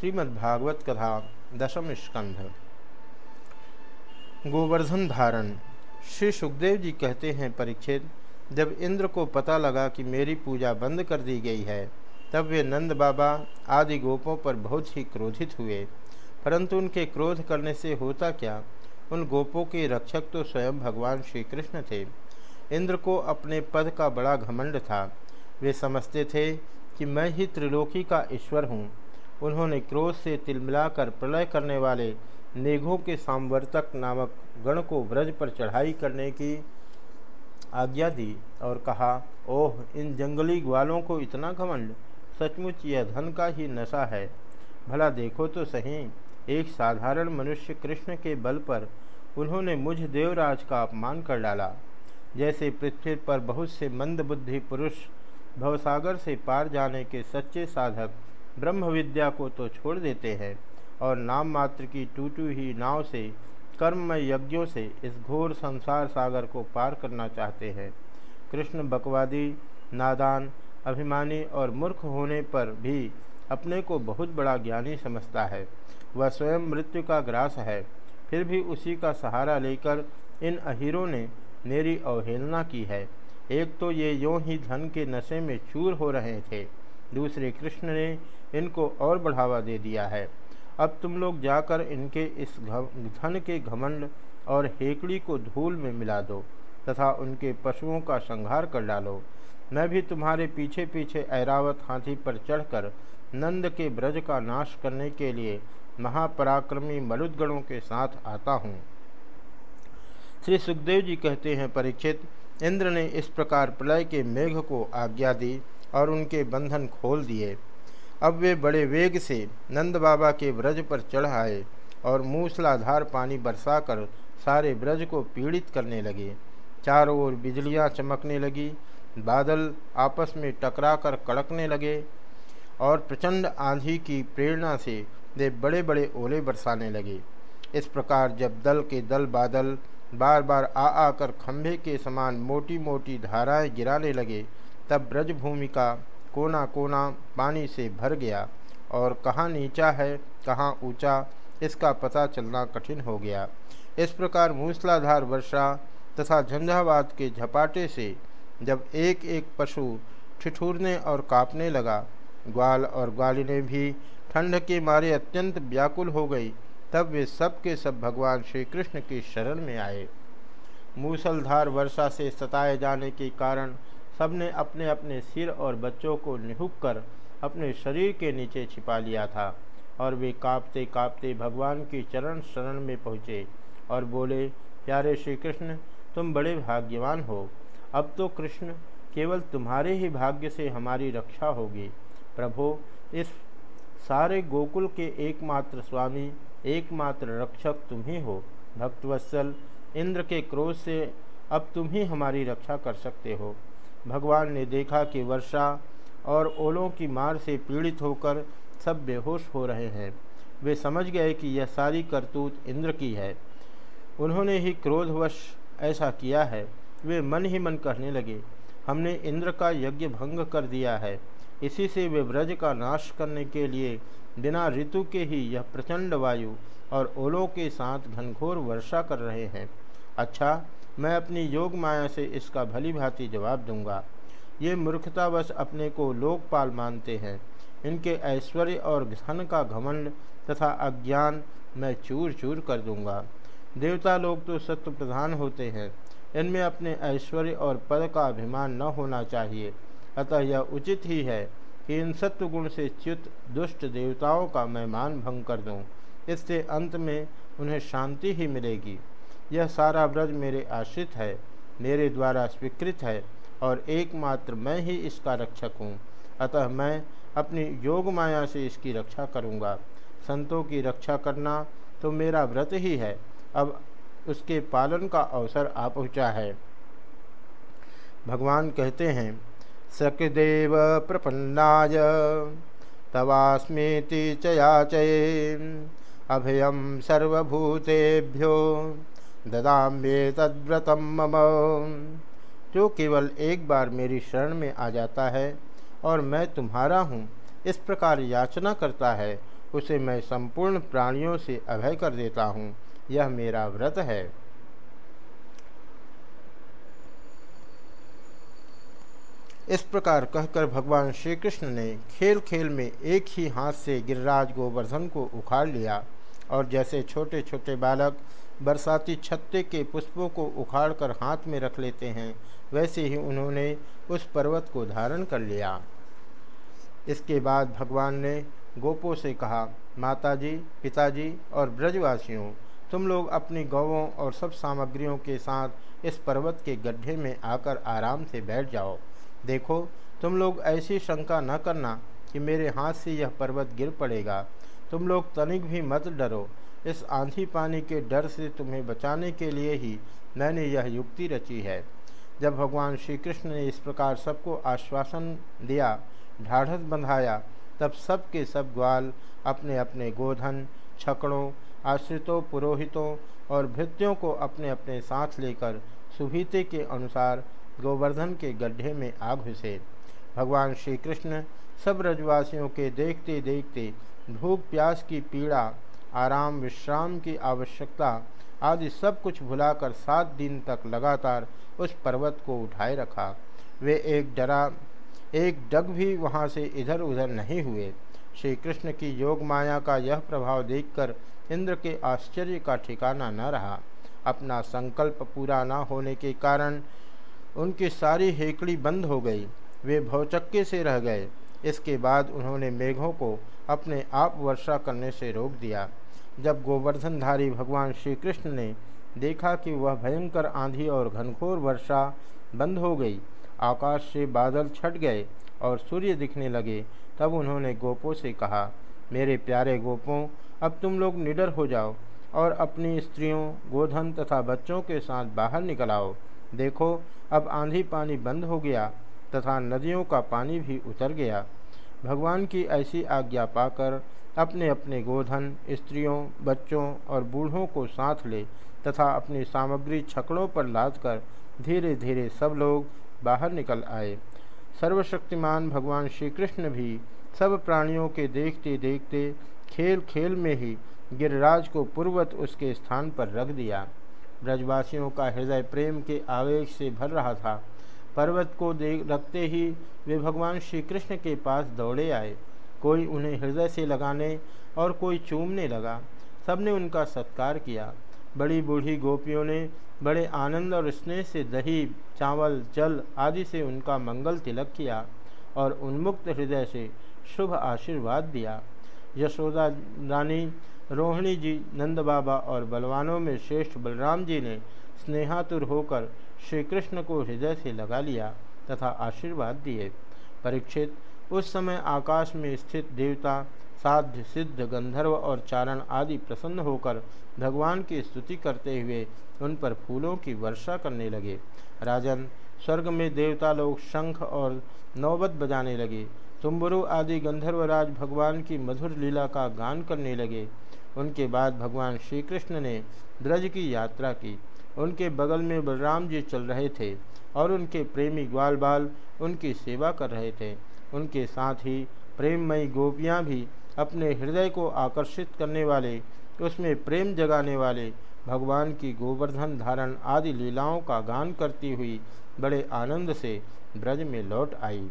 श्रीमद्भागवत कथा दशम स्कंध गोवर्धन धारण। श्री सुखदेव जी कहते हैं परीक्षित जब इंद्र को पता लगा कि मेरी पूजा बंद कर दी गई है, तब वे नंद बाबा आदि गोपों पर बहुत ही क्रोधित हुए। परंतु उनके क्रोध करने से होता क्या? उन गोपों के रक्षक तो स्वयं भगवान श्री कृष्ण थे। इंद्र को अपने पद का बड़ा घमंड था। वे समझते थे कि मैं ही त्रिलोकी का ईश्वर हूँ। उन्होंने क्रोध से तिलमिलाकर प्रलय करने वाले नेघों के सामवर्तक नामक गण को व्रज पर चढ़ाई करने की आज्ञा दी और कहा, ओह, इन जंगली ग्वालों को इतना घमंड, सचमुच यह धन का ही नशा है। भला देखो तो सही, एक साधारण मनुष्य कृष्ण के बल पर उन्होंने मुझ देवराज का अपमान कर डाला। जैसे पृथ्वी पर बहुत से मंदबुद्धि पुरुष भवसागर से पार जाने के सच्चे साधक ब्रह्म विद्या को तो छोड़ देते हैं और नाम मात्र की टूटू ही नाव से, कर्ममय यज्ञों से इस घोर संसार सागर को पार करना चाहते हैं। कृष्ण बकवादी, नादान, अभिमानी और मूर्ख होने पर भी अपने को बहुत बड़ा ज्ञानी समझता है। वह स्वयं मृत्यु का ग्रास है। फिर भी उसी का सहारा लेकर इन अहीरों ने मेरी अवहेलना की है। एक तो ये यों ही धन के नशे में चूर हो रहे थे। दूसरे कृष्ण ने इनको और बढ़ावा दे दिया है। अब तुम लोग जाकर इनके इस धन के घमंड और हेकड़ी को धूल में मिला दो तथा उनके पशुओं का संहार कर डालो। मैं भी तुम्हारे पीछे पीछे ऐरावत हाथी पर चढ़कर नंद के ब्रज का नाश करने के लिए महापराक्रमी मरुदगणों के साथ आता हूँ। श्री सुखदेव जी कहते हैं, परीक्षित, इंद्र ने इस प्रकार प्रलय के मेघ को आज्ञा दी और उनके बंधन खोल दिए। अब वे बड़े वेग से नंद बाबा के ब्रज पर चढ़ आए और मूसलाधार पानी बरसाकर सारे ब्रज को पीड़ित करने लगे। चारों ओर बिजलियाँ चमकने लगी, बादल आपस में टकराकर कड़कने लगे और प्रचंड आंधी की प्रेरणा से वे बड़े बड़े ओले बरसाने लगे। इस प्रकार जब दल के दल बादल बार बार आ आकर खंभे के समान मोटी मोटी धाराएँ गिराने लगे, तब ब्रजभूमि का कोना कोना पानी से भर गया और कहाँ नीचा है, कहाँ ऊँचा, इसका पता चलना कठिन हो गया। इस प्रकार मूसलाधार वर्षा तथा झंझावात के झपाटे से जब एक एक पशु ठिठुरने और कांपने लगा, ग्वाल और ग्वालिने भी ठंड के मारे अत्यंत व्याकुल हो गई, तब वे सब के सब भगवान श्री कृष्ण की शरण में आए। मूसलधार वर्षा से सताए जाने के कारण सबने अपने अपने सिर और बच्चों को निहुक कर अपने शरीर के नीचे छिपा लिया था और वे कांपते कांपते भगवान की चरण शरण में पहुँचे और बोले, प्यारे श्री कृष्ण तुम बड़े भाग्यवान हो। अब तो कृष्ण, केवल तुम्हारे ही भाग्य से हमारी रक्षा होगी। प्रभो, इस सारे गोकुल के एकमात्र स्वामी, एकमात्र रक्षक तुम ही हो। भक्तवत्सल, इंद्र के क्रोध से अब तुम ही हमारी रक्षा कर सकते हो। भगवान ने देखा कि वर्षा और ओलों की मार से पीड़ित होकर सब बेहोश हो रहे हैं। वे समझ गए कि यह सारी करतूत इंद्र की है। उन्होंने ही क्रोधवश ऐसा किया है। वे मन ही मन कहने लगे, हमने इंद्र का यज्ञ भंग कर दिया है। इसी से वे व्रज का नाश करने के लिए बिना ऋतु के ही यह प्रचंड वायु और ओलों के साथ घनघोर वर्षा कर रहे हैं। अच्छा मैं अपनी योग माया से इसका भली भांति जवाब दूँगा। ये मूर्खतावश अपने को लोकपाल मानते हैं। इनके ऐश्वर्य और धन का घमंड तथा अज्ञान मैं चूर चूर कर दूँगा। देवता लोग तो सत्य प्रधान होते हैं। इनमें अपने ऐश्वर्य और पद का अभिमान न होना चाहिए। अतः यह उचित ही है कि इन सत्व गुण से च्युत दुष्ट देवताओं का मैं मान भंग कर दूँ। इससे अंत में उन्हें शांति ही मिलेगी। यह सारा व्रज मेरे आश्रित है, मेरे द्वारा स्वीकृत है, और एकमात्र मैं ही इसका रक्षक हूँ। अतः मैं अपनी योग माया से इसकी रक्षा करूँगा। संतों की रक्षा करना तो मेरा व्रत ही है। अब उसके पालन का अवसर आ पहुँचा है। भगवान कहते हैं, सकृदेव प्रपन्नाय तवास्मीति चयाचये अभयम सर्वभूतेभ्यो। ददाम्ये तद्व्रतम मम। जो केवल एक बार मेरी शरण में आ जाता है और मैं तुम्हारा हूँ, इस प्रकार याचना करता है, उसे मैं संपूर्ण प्राणियों से अभय कर देता हूँ, यह मेरा व्रत है। इस प्रकार कहकर भगवान श्री कृष्ण ने खेल खेल में एक ही हाथ से गिरिराज गोवर्धन को उखाड़ लिया और जैसे छोटे छोटे बालक बरसाती छत्ते के पुष्पों को उखाड़कर हाथ में रख लेते हैं। वैसे ही उन्होंने उस पर्वत को धारण कर लिया। इसके बाद भगवान ने गोपों से कहा, माताजी, पिताजी और ब्रजवासियों, तुम लोग अपनी गौों और सब सामग्रियों के साथ इस पर्वत के गड्ढे में आकर आराम से बैठ जाओ। देखो, तुम लोग ऐसी शंका न करना कि मेरे हाथ से यह पर्वत गिर पड़ेगा। तुम लोग तनिक भी मत डरो। इस आंधी पानी के डर से तुम्हें बचाने के लिए ही मैंने यह युक्ति रची है। जब भगवान श्री कृष्ण ने इस प्रकार सबको आश्वासन दिया, ढाढ़स बंधाया, तब सब के सब ग्वाल अपने अपने गोधन, छकड़ों, आश्रितों, पुरोहितों और भृत्यों को अपने अपने साथ लेकर सुभीते के अनुसार गोवर्धन के गड्ढे में आ घुसे। भगवान श्री कृष्ण सब रजवासियों के देखते देखते भूख प्यास की पीड़ा आराम, विश्राम की आवश्यकता आदि सब कुछ भुलाकर सात दिन तक लगातार उस पर्वत को उठाए रखा। वे एक डरा, एक डग भी वहाँ से इधर उधर नहीं हुए। श्री कृष्ण की योग माया का यह प्रभाव देखकर इंद्र के आश्चर्य का ठिकाना न रहा। अपना संकल्प पूरा न होने के कारण उनकी सारी हेकड़ी बंद हो गई। वे भौचक्के से रह गए। इसके बाद उन्होंने मेघों को अपने आप वर्षा करने से रोक दिया। जब गोवर्धनधारी भगवान श्री कृष्ण ने देखा कि वह भयंकर आंधी और घनघोर वर्षा बंद हो गई, आकाश से बादल छट गए और सूर्य दिखने लगे, तब उन्होंने गोपों से कहा, मेरे प्यारे गोपों, अब तुम लोग निडर हो जाओ और अपनी स्त्रियों, गोधन तथा बच्चों के साथ बाहर निकल आओ। देखो, अब आंधी पानी बंद हो गया तथा नदियों का पानी भी उतर गया। भगवान की ऐसी आज्ञा पाकर अपने अपने गोधन, स्त्रियों, बच्चों और बूढ़ों को साथ ले तथा अपनी सामग्री छकड़ों पर लाद कर धीरे धीरे सब लोग बाहर निकल आए। सर्वशक्तिमान भगवान श्री कृष्ण भी सब प्राणियों के देखते देखते खेल खेल में ही गिरिराज को पूर्वत उसके स्थान पर रख दिया। ब्रजवासियों का हृदय प्रेम के आवेश से भर रहा था। पर्वत को देख रखते ही वे भगवान श्री कृष्ण के पास दौड़े आए। कोई उन्हें हृदय से लगाने और कोई चूमने लगा। सबने उनका सत्कार किया। बड़ी बूढ़ी गोपियों ने बड़े आनंद और स्नेह से दही, चावल, जल आदि से उनका मंगल तिलक किया और उन्मुक्त हृदय से शुभ आशीर्वाद दिया। यशोदा रानी, रोहिणी जी, नंद बाबा और बलवानों में श्रेष्ठ बलराम जी ने स्नेहातुर होकर श्री कृष्ण को हृदय से लगा लिया तथा आशीर्वाद दिए। परीक्षित उस समय आकाश में स्थित देवता, साध्य, सिद्ध, गंधर्व और चारण आदि प्रसन्न होकर भगवान की स्तुति करते हुए उन पर फूलों की वर्षा करने लगे। राजन, स्वर्ग में देवता लोग शंख और नौबत बजाने लगे। तुम्बरु आदि गंधर्वराज भगवान की मधुर लीला का गान करने लगे। उनके बाद भगवान श्री कृष्ण ने ब्रज की यात्रा की। उनके बगल में बलराम जी चल रहे थे और उनके प्रेमी ग्वाल बाल उनकी सेवा कर रहे थे। उनके साथ ही प्रेममयी गोपियाँ भी अपने हृदय को आकर्षित करने वाले, उसमें प्रेम जगाने वाले, भगवान की गोवर्धन धारण आदि लीलाओं का गान करती हुई बड़े आनंद से ब्रज में लौट आई।